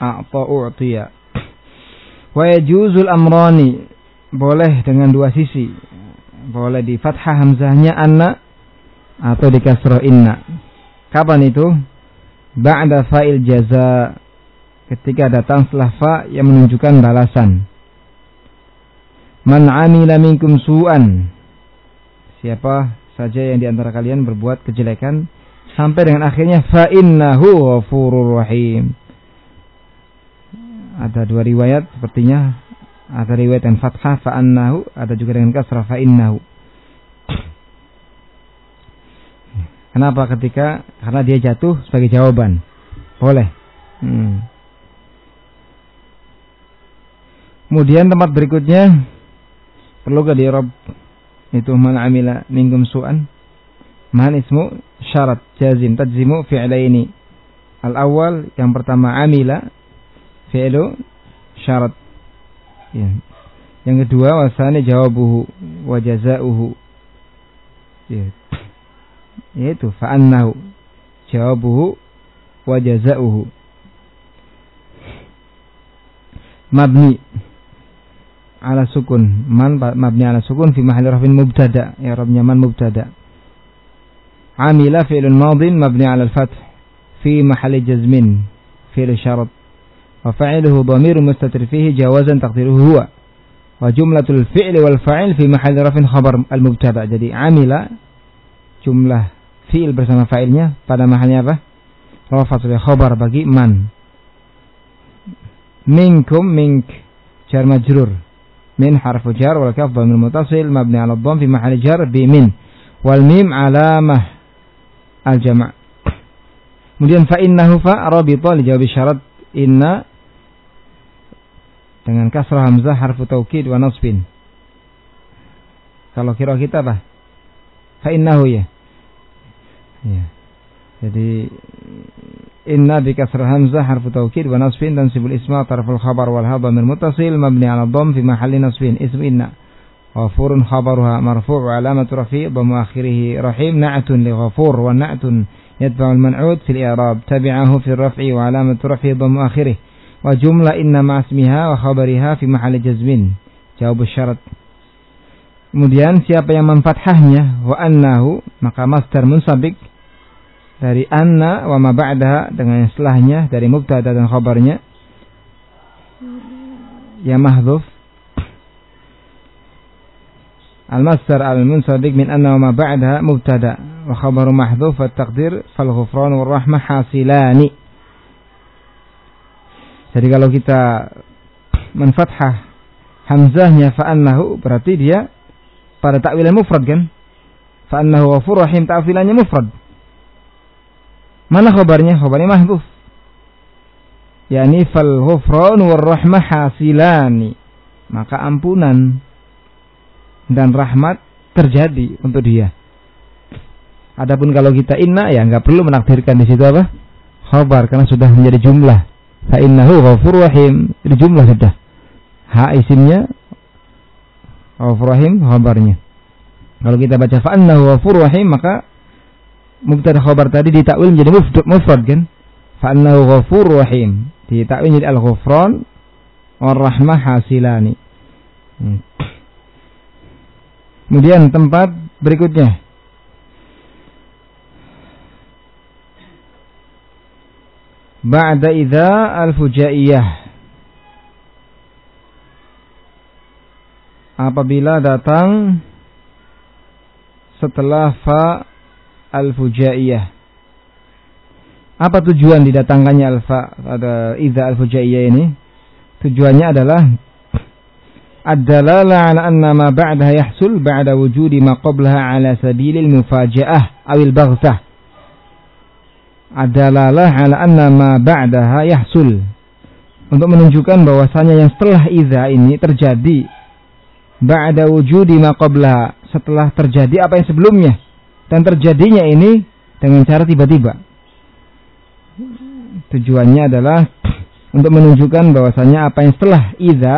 a'ta u'tiya. Wa yajuzul amrani. Boleh dengan dua sisi. Boleh di fathah hamzahnya anna atau di kasrah inna. Kapan itu? Ba'da fa'il jaza. Ketika datang setelah fa yang menunjukkan balasan. Man amila minkum su'an. Siapa saja yang di antara kalian berbuat kejelekan sampai dengan akhirnya fa innahu ghafurur rahim ada dua riwayat sepertinya ada riwayat yang fathah fa annahu ada juga dengan kasrah fa innahu Kenapa ketika karena dia jatuh sebagai jawaban. Boleh. Hmm. Kemudian tempat berikutnya perlu ke di Rob itu man amila minkum su'an man ismu syarat jazim tajzimu fi'laini al awal yang pertama amila fi'lu syarat. Ya. yang kedua wasani jawabuhu wa jazauhu. Ya. Yaitu fa'annahu. Jawabuhu wa jazauhu. Mabni ala sukun. Man mabni ala sukun fi mahalli rafin mubtada. Ya rabnya man mubtada. Amila fi'lun madin mabni ala al-fath fi mahalli jazmin. Fi'l syarat wa fa'iluhu dhamirun mustatir fihi jawazan taqdiruhu huwa wa jumlatul fi'li wal fa'il fi mahalli rafin khabar al-mubtada jadi amila jumlah fi'il bersama fa'ilnya pada mahalnya apa? Rafa sebagai khobar bagi man. Minkum mink jar majrur. Min harfu jar wal kaf dhamir mutasil mabni 'ala dhamm fi mahalli jar bi min. Wal mim alamah al jama'. Kemudian fa innahu fa rabita li jawab syarat inna dengan kasrah hamzah harfu taukid wa nasbin. Kalau kira kita apa? Fa innahu ya. Ya. Jadi inna bi kasr hamzah harfu taukid wa nasbin dan sibul isma tarful khabar wal hadha min muttasil mabni ala dhamm fi mahalli nasbin ism inna khabaruha marfu' wa alamatu rafi' dhammu akhirih rahim na'tun li ghafur wa na'tun yatba'u al man'ud fil i'rab tabi'ahu fi raf'i wa alamatu rafi' dhammu akhirih wa jumla inna ma ismiha wa khabariha fi mahalli jazmin. Jawab syarat. Kemudian siapa yang memfathahnya? Wa annahu maka masdar munsabik. Dari anna wa ma ba'daha dengan setelahnya dari mubtada dan khabarnya. Ya mahdhuf. Al-munsabiq min anna wa ma ba'daha mubtada. Wa khabaru mahdhuf wa taqdir jadi kalau kita menfathah hamzahnya fa annahu berarti dia pada takwilan mufrad kan fa annahu ghafur rahim ta'wilannya mufrad Mana khabarnya? Khabarnya mahbuf. Yani fal ghufran war rahmah hasilani. Maka ampunan dan rahmat terjadi untuk dia. Adapun kalau kita inna ya nggak perlu menakdirkan di situ apa? Khabar karena sudah menjadi jumlah. Fa innahu ghafur rahim. Ini jumlah sudah. Ha isimnya ghafur rahim khabarnya. Kalau kita baca fa innahu ghafur rahim maka mubtada khabar tadi ditakwil menjadi mufrad kan? Fa'annahu ghafur rahim. Ditakwil menjadi al-ghufran war rahmah hasilani. Hmm. Kemudian tempat berikutnya. Ba'da idza al-fujaiyah. Apabila datang setelah fa al-fujaiyah. Apa tujuan didatangkannya alfa ada idza al-fujaiyah ini? Tujuannya adalah ad-dalalah ala anna ma ba'daha yahsul ba'da wujudi ma qablaha ala sabilil mufaja'ah awil baghtah. Ad-dalalah ala anna ma ba'daha yahsul. Untuk menunjukkan bahwasanya yang setelah idza ini terjadi ba'da wujudi ma qablaha setelah terjadi apa yang sebelumnya dan terjadinya ini dengan cara tiba-tiba. Tujuannya adalah untuk menunjukkan bahwasanya apa yang setelah iza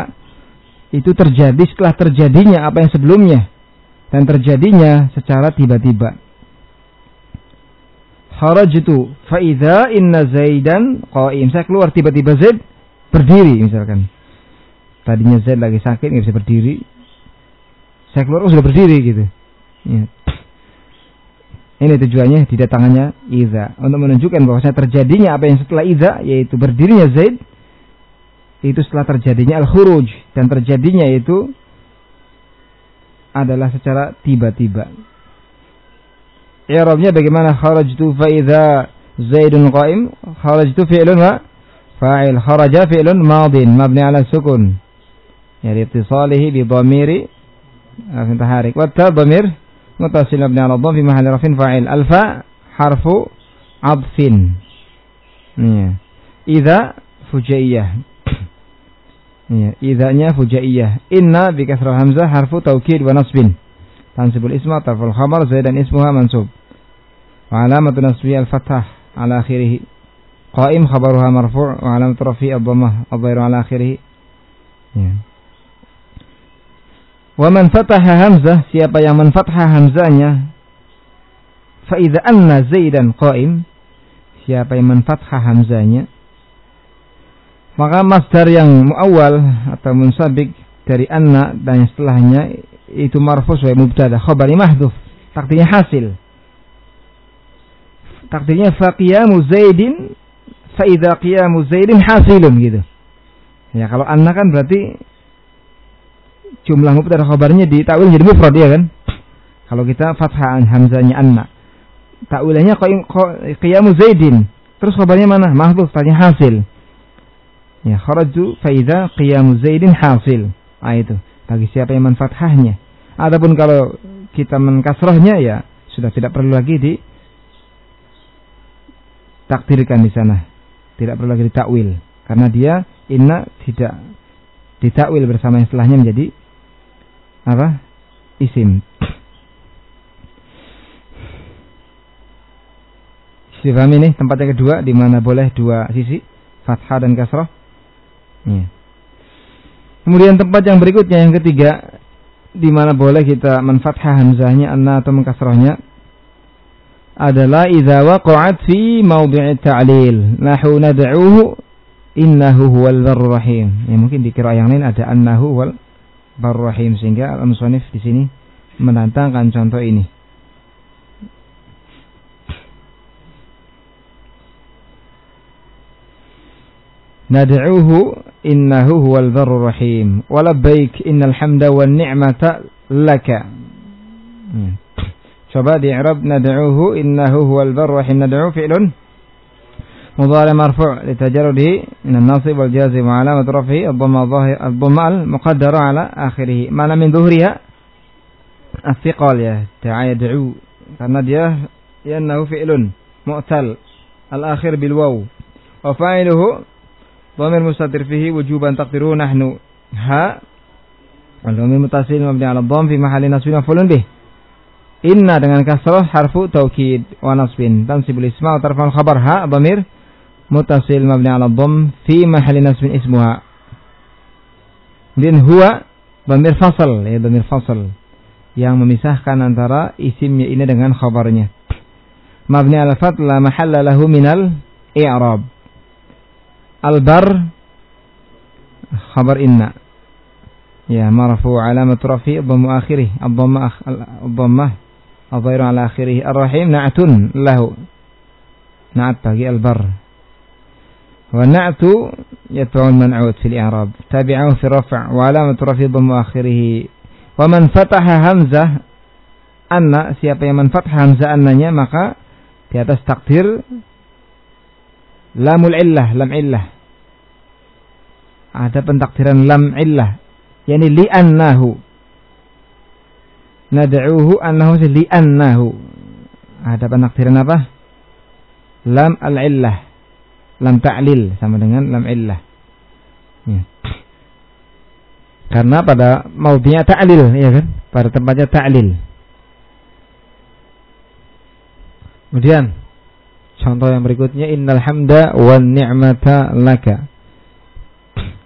itu terjadi setelah terjadinya apa yang sebelumnya dan terjadinya secara tiba-tiba. Kharajtu fa idza inna Zaidan qaim. Saya keluar tiba-tiba Zaid berdiri misalkan. Tadinya Zaid lagi sakit nggak bisa berdiri. Saya keluar oh sudah berdiri gitu. Ya. Ini tujuannya didatangannya Iza untuk menunjukkan bahwa saya terjadinya apa yang setelah Iza yaitu berdirinya Zaid itu setelah terjadinya al-khuruj dan terjadinya itu adalah secara tiba-tiba. Ya i'rabnya bagaimana? Kharajtu fa idza zaidun qa'im. Kharajtu fi'lun wa fa'il. Kharaja fi'lun madin. Mabni ala sukun. Ya liittisalihi bi dhamiri rafin ah, taharik wa ta dhamir mutasil mabni ala dham fi mahalli rafin fa'il. Alfa harfu adfin. Ya idza fujaiyah. Ya idzanya fujaiyah. Inna bi kasrah hamzah harfu taukid wa nasbin tansibul isma tarful khabar zaidan ismuha mansub. Wa alamatu nasbi al-fathah ala akhirih qaim khabaruha marfu' wa alamatu rafi' al dhammah adh-dhairu ala akhirih ya. Wa man fataha hamzah siapa yang menfathah hamzahnya fa idza anna zaidan qaim siapa yang menfathah hamzahnya maka masdar yang awal atau munsabik dari anna dan setelahnya itu marfu sebagai mubtada, khabari mahdhuf, takdirnya hasil. Takdirnya fa qiyamu Zaidin fa idza qiyamu Zaidin hasilun gitu. Ya kalau anna kan berarti jumlah mubtada khabarnya di takwil jadi mufrad ya kan? Kalau kita fathah hamzanya anna. Takwilannya qiyamu zaidin. Terus khabarnya mana? Mahdhuf tanya hasil. Ya, kharaju fa idza qiyamu zaidin hasil. Ah itu. Bagi siapa yang manfathahnya. Adapun kalau kita mengkasrahnya ya sudah tidak perlu lagi di takdirkan di sana. Tidak perlu lagi ditakwil karena dia inna tidak ditakwil bersama yang setelahnya menjadi apa? Isim. Istifham ini tempat yang kedua di mana boleh dua sisi, fathah dan kasrah. Ya. Kemudian tempat yang berikutnya yang ketiga di mana boleh kita menfathah hamzahnya anna atau mengkasrahnya adalah idza waqa'at fi mawdi'i ta'lil nahu nad'uhu innahu huwal barur rahim. Ya mungkin di kira yang lain ada annahu wal barur rahim sehingga al-musannif di sini menantangkan contoh ini. Nad'uhu إنه هو البر الرحيم. ولبيك إن الحمد والنعمة لك. شباب إعراب ندعوه إنه هو البر الرحيم. ندعو فعل مضارع مرفوع لتجرده من الناصب والجازم وعلامة رفعه الضمة الظاهر الضمة المقدرة على آخره. معنى من ظهرها الثقال. ya دعا يدعو karena dia لأنه فعل مؤتل. الآخر بالواو. وفاعله Dhamir mustatir fihi wujuban takdiru nahnu ha wal dhamir mutasil mabni ala dhamm fi mahali nasbin maf'ulun bih. Inna dengan kasrah harfu taukid wa nasbin tansibul isma wa tarfan khabar ha dhamir mutasil mabni ala dhamm fi mahali nasbin ismuha. Kemudian huwa dhamir fasal ya dhamir fasal yang memisahkan antara isimnya ini dengan khabarnya. Mabni ala fatla mahalla lahu minal i'rab. البر خبر إن. يا مرفوع علامة رفيع ضم آخره الضمة الضمة الظاهر على آخره الرحيم نعت له. نعت bagi البر. والنعت يتبع المنعوت في الإعراب. تابعه في الرفع وعلامة رفيع ضم آخره. ومن فتح همزة أن siapa yang من فتح همزة أنnya maka di atas takdir lamul illah lam illah ada pentakdiran lam illah yakni li annahu nad'uhu annahu li annahu ada pentakdiran apa lam al illah lam ta'lil sama dengan lam illah. Ya. Karena pada maudhinya ta'lil ya kan? Pada tempatnya ta'lil. Kemudian contoh yang berikutnya innal hamda wan ni'mata laka.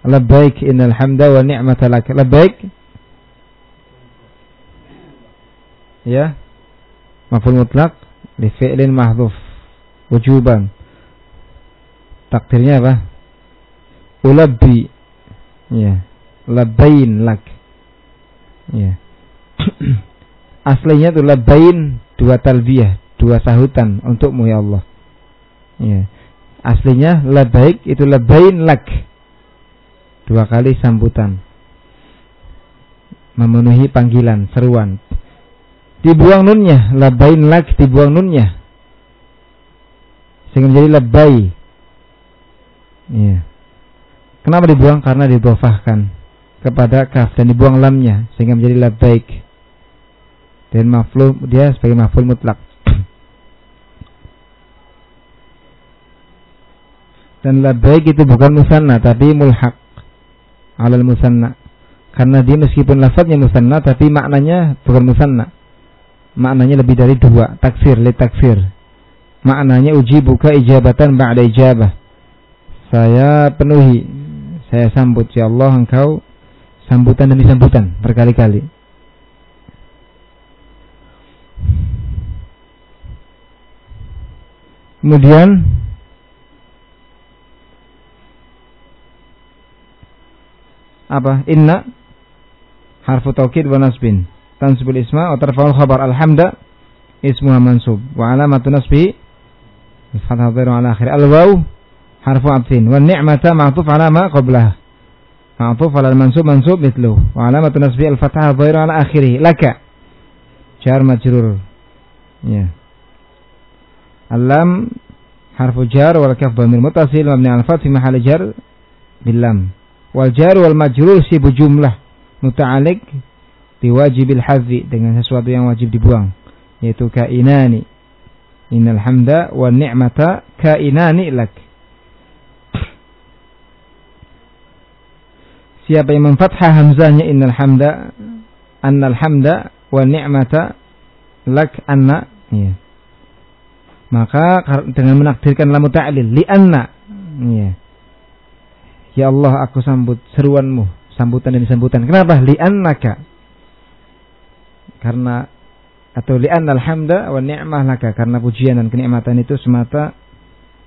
Labbaik innal hamda wan ni'mata laka. Labbaik Ya. Maf'ul mutlaq li fi'lin mahdhuf wujuban. Takdirnya apa? Ulabbi. Ya. Labbain lak. Ya. Aslinya itu labbain dua talbiyah, dua sahutan untukmu ya Allah. Ya. Aslinya labbaik itu labbain lak. Dua kali sambutan. Memenuhi panggilan, seruan. Dibuang nunnya, labbain lak dibuang nunnya. Sehingga menjadi labbai. Ya. Kenapa dibuang? Karena didofahkan kepada kaf dan dibuang lamnya sehingga menjadi labbaik. Dan maf'ul dia sebagai maf'ul mutlak. Dan labbaik itu bukan musanna tapi mulhaq alal musanna. Karena dia meskipun lafadznya musanna tapi maknanya bukan musanna. Maknanya lebih dari dua, takfir, li takfir. Maknanya uji buka ijabatan ba'da ijabah. Saya penuhi, saya sambut ya Allah engkau sambutan demi sambutan berkali-kali. Kemudian apa? Inna harfu taukid wa nasbin. Tansibul isma wa tarfa'ul khabar alhamda ismuha mansub wa alamatu nasbi fathah dhairu ala akhir. Al-waw harfu atfin wa ni'mata ma'tuf ala ma qablah. Ma'tuf ala mansub mansub mithlu wa alamatu nasbi al-fathah dhairu ala. Laka jar majrur. Ya. Alam harfu jar wal kaf dhamir mutasil mabni al fath fi jar bil lam. Wal jar wal majrur sibu jumlah muta'alliq bi wajibil hadzi dengan sesuatu yang wajib dibuang yaitu kainani. Innal hamda wa ni'mata kainani lak. Siapa yang memfathah hamzahnya innal hamda annal hamda wa ni'mata lak anna ya maka dengan menakdirkan lamu ta'lil li'anna ya ya Allah aku sambut seruanmu sambutan dan sambutan. Kenapa? Li'annaka. Karena atau li'anna alhamda wa ni'mah laka. Karena pujian dan kenikmatan itu semata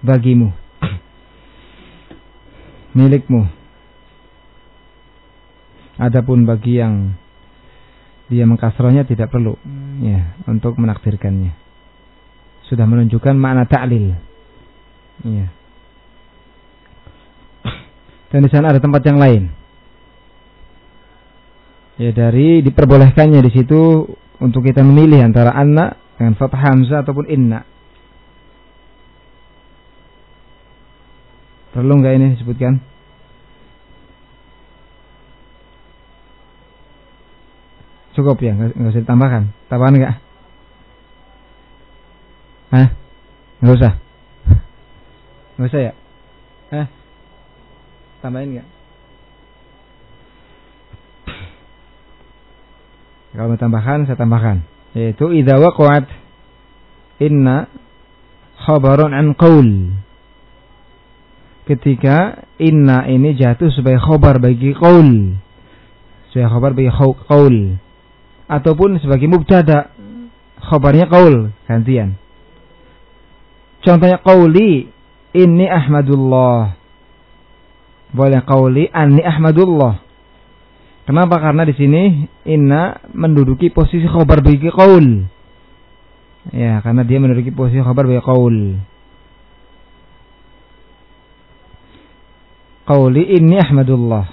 bagimu. Milikmu. Adapun bagi yang dia mengkasrohnya tidak perlu ya untuk menakdirkannya. Sudah menunjukkan makna ta'lil. Iya. Dan di sana ada tempat yang lain. Ya dari diperbolehkannya di situ untuk kita memilih antara anna dengan fathah hamzah ataupun inna. Perlu nggak ini disebutkan? Cukup ya, nggak usah ditambahkan. Tambahan nggak? Hah? Nggak usah. Nggak usah ya? Hah? Tambahin nggak? Kalau mau tambahkan, saya tambahkan. Yaitu idza waqa'at inna khabarun an qaul. Ketika inna ini jatuh sebagai khabar bagi qaul. Sebagai khabar bagi qaul. Ataupun sebagai mubtada. Khabarnya qaul gantian. Contohnya qauli inni ahmadullah. Boleh qauli anni ahmadullah. Kenapa? Karena di sini inna menduduki posisi khobar bagi qaul. Ya, karena dia menduduki posisi khobar bagi qaul. Qauli inni ahmadullah.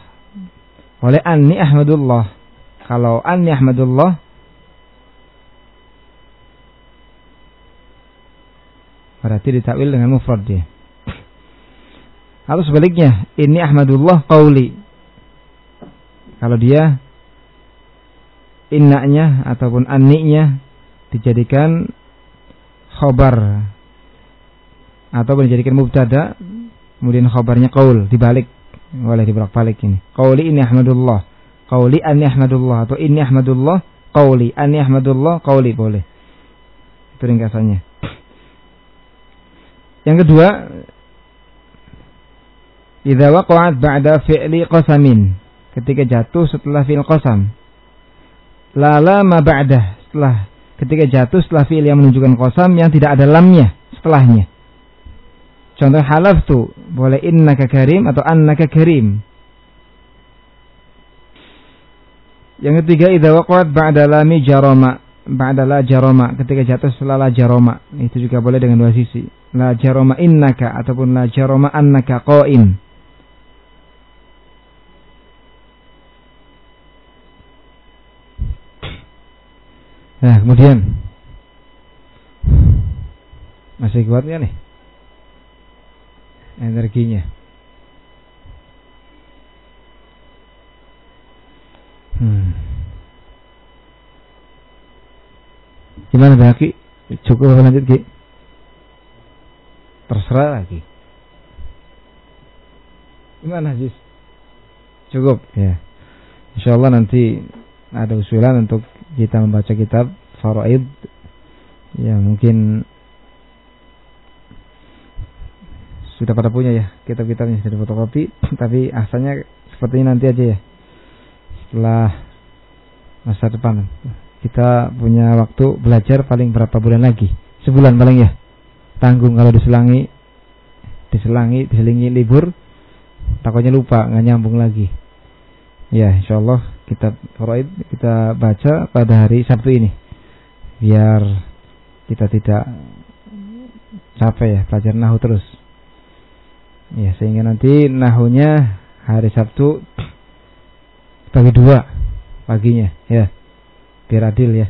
Boleh anni ahmadullah. Kalau anni ahmadullah Berarti ditakwil dengan mufrad dia. Atau sebaliknya, ini Ahmadullah qauli. Kalau dia innanya ataupun anniknya dijadikan khobar atau dijadikan mubtada kemudian khobarnya qaul dibalik boleh dibolak-balik ini. Qauli ini Ahmadullah. Qauli anni Ahmadullah atau ini Ahmadullah qauli anni Ahmadullah qauli boleh. Itu ringkasannya. Yang kedua, idza waqa'at ba'da fi'li qasamin. Ketika jatuh setelah fi'il qasam. La lama ba'da setelah ketika jatuh setelah fi'il yang menunjukkan qasam yang tidak ada lamnya setelahnya. Contoh halaf tu boleh innaka karim atau annaka karim. Yang ketiga idza waqa'at ba'da lami jarama. Ba'da la jarama ketika jatuh setelah la jarama. Itu juga boleh dengan dua sisi. La jarama innaka ataupun la jarama annaka qa'im. Nah, kemudian masih kuat ya nih? Energinya. Hmm. Gimana Baki? Cukup lanjut Ki? Terserah lagi. Gimana Jis? Cukup ya. Insya Allah nanti ada usulan untuk kita membaca kitab Faraid. Ya mungkin sudah pada punya ya kitab-kitabnya sudah fotokopi tapi asalnya seperti ini nanti aja ya setelah masa depan. Kita punya waktu belajar paling berapa bulan lagi? Sebulan paling ya. Tanggung kalau diselangi diselangi diselingi libur takutnya lupa nggak nyambung lagi. Ya insyaallah kita faraid kita baca pada hari Sabtu ini. Biar kita tidak capek ya belajar nahu terus. Ya sehingga nanti nahunya hari Sabtu bagi dua paginya ya. Biar adil ya.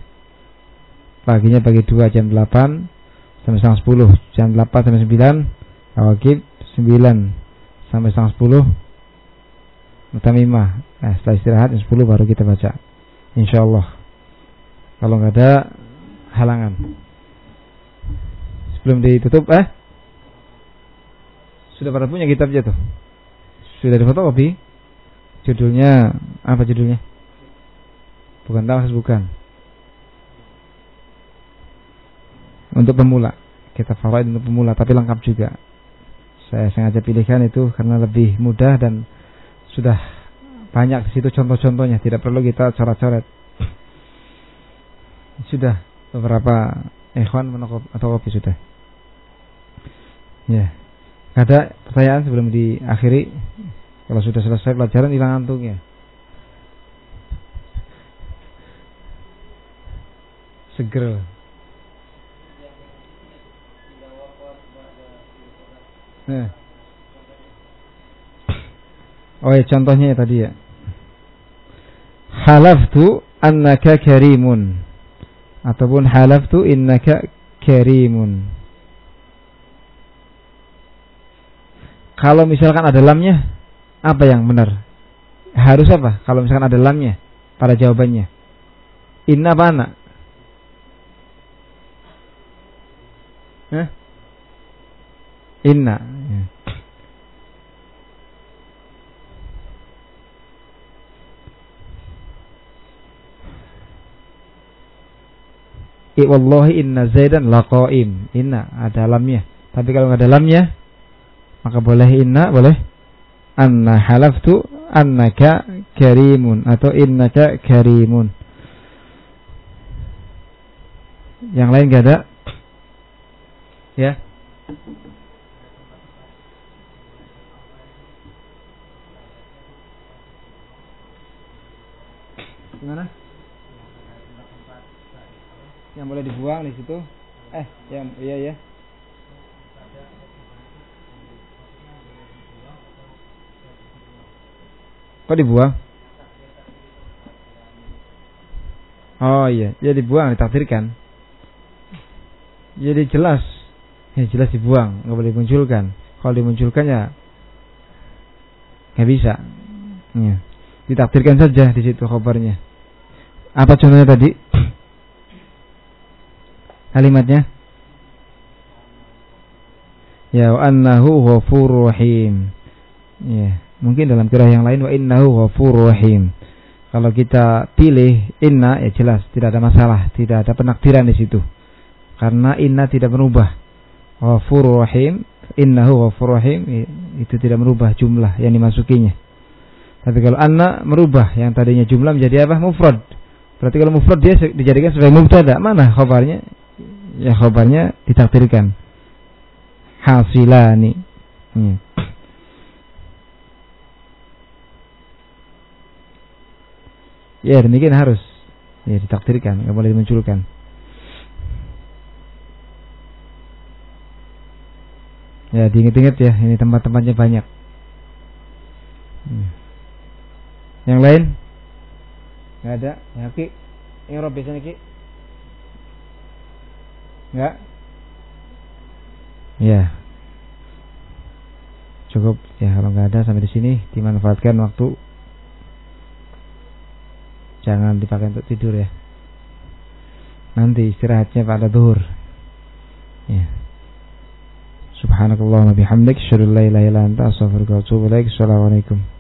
Paginya bagi dua jam 8 sampai setengah 10 jam 8 sampai 9 awakib 9 sampai setengah 10 mutamimah nah, setelah istirahat jam 10 baru kita baca insyaallah kalau nggak ada halangan sebelum ditutup eh sudah pada punya kitabnya tuh sudah di fotokopi Judulnya apa judulnya? Bukan tawas bukan. Untuk pemula. Kita faraid untuk pemula tapi lengkap juga. Saya sengaja pilihkan itu karena lebih mudah dan sudah banyak di situ contoh-contohnya, tidak perlu kita coret-coret. Sudah beberapa ikhwan atau kopi sudah. Ya. Ada pertanyaan sebelum diakhiri? Kalau sudah selesai pelajaran hilang antungnya. Seger. Nah. Oh ya contohnya ya tadi ya. Halaftu annaka karimun ataupun halaftu innaka karimun. Kalau misalkan ada lamnya apa yang benar? Harus apa? Kalau misalkan ada lamnya pada jawabannya. Inna apa anak? Inna. Ya. I wallahi inna zaidan laqaim. Inna ada lamnya. Tapi kalau nggak ada lamnya, maka boleh inna, boleh anna halaftu annaka karimun atau innaka karimun. Yang lain gak ada? Ya. Gimana? Yang boleh dibuang di situ? Eh, yang iya ya. Kok dibuang? Oh iya, ya dibuang, ditakdirkan. Jadi jelas, ya jelas dibuang, nggak boleh dimunculkan. Kalau dimunculkan ya nggak bisa. Ya. Ditakdirkan saja di situ kabarnya. Apa contohnya tadi? Kalimatnya? Ya annahu ghafurur rahim. Ya. Mungkin dalam kira yang lain wa innahu ghafurur rahim. Kalau kita pilih inna ya jelas tidak ada masalah, tidak ada penakdiran di situ. Karena inna tidak merubah. Ghafurur rahim, innahu ghafurur rahim itu tidak merubah jumlah yang dimasukinya. Tapi kalau anna merubah yang tadinya jumlah menjadi apa? Mufrad. Berarti kalau mufrad dia dijadikan sebagai mubtada. Mana khabarnya? Ya khabarnya ditakdirkan. hasilani. Hmm. Ya demikian harus ya ditakdirkan, nggak boleh dimunculkan. Ya diinget-inget ya, ini tempat-tempatnya banyak. Hmm. Yang lain? Nggak ada? Ya Ki, ini Rob biasanya Ki? Nggak? Ya. Cukup ya kalau nggak ada sampai di sini dimanfaatkan waktu Jangan dipakai untuk tidur ya. Nanti istirahatnya pada duhur. Ya. Subhanakallahumma bihamdik, syukur la ilaha illa anta, astaghfiruka wa atubu ilaik. Assalamualaikum.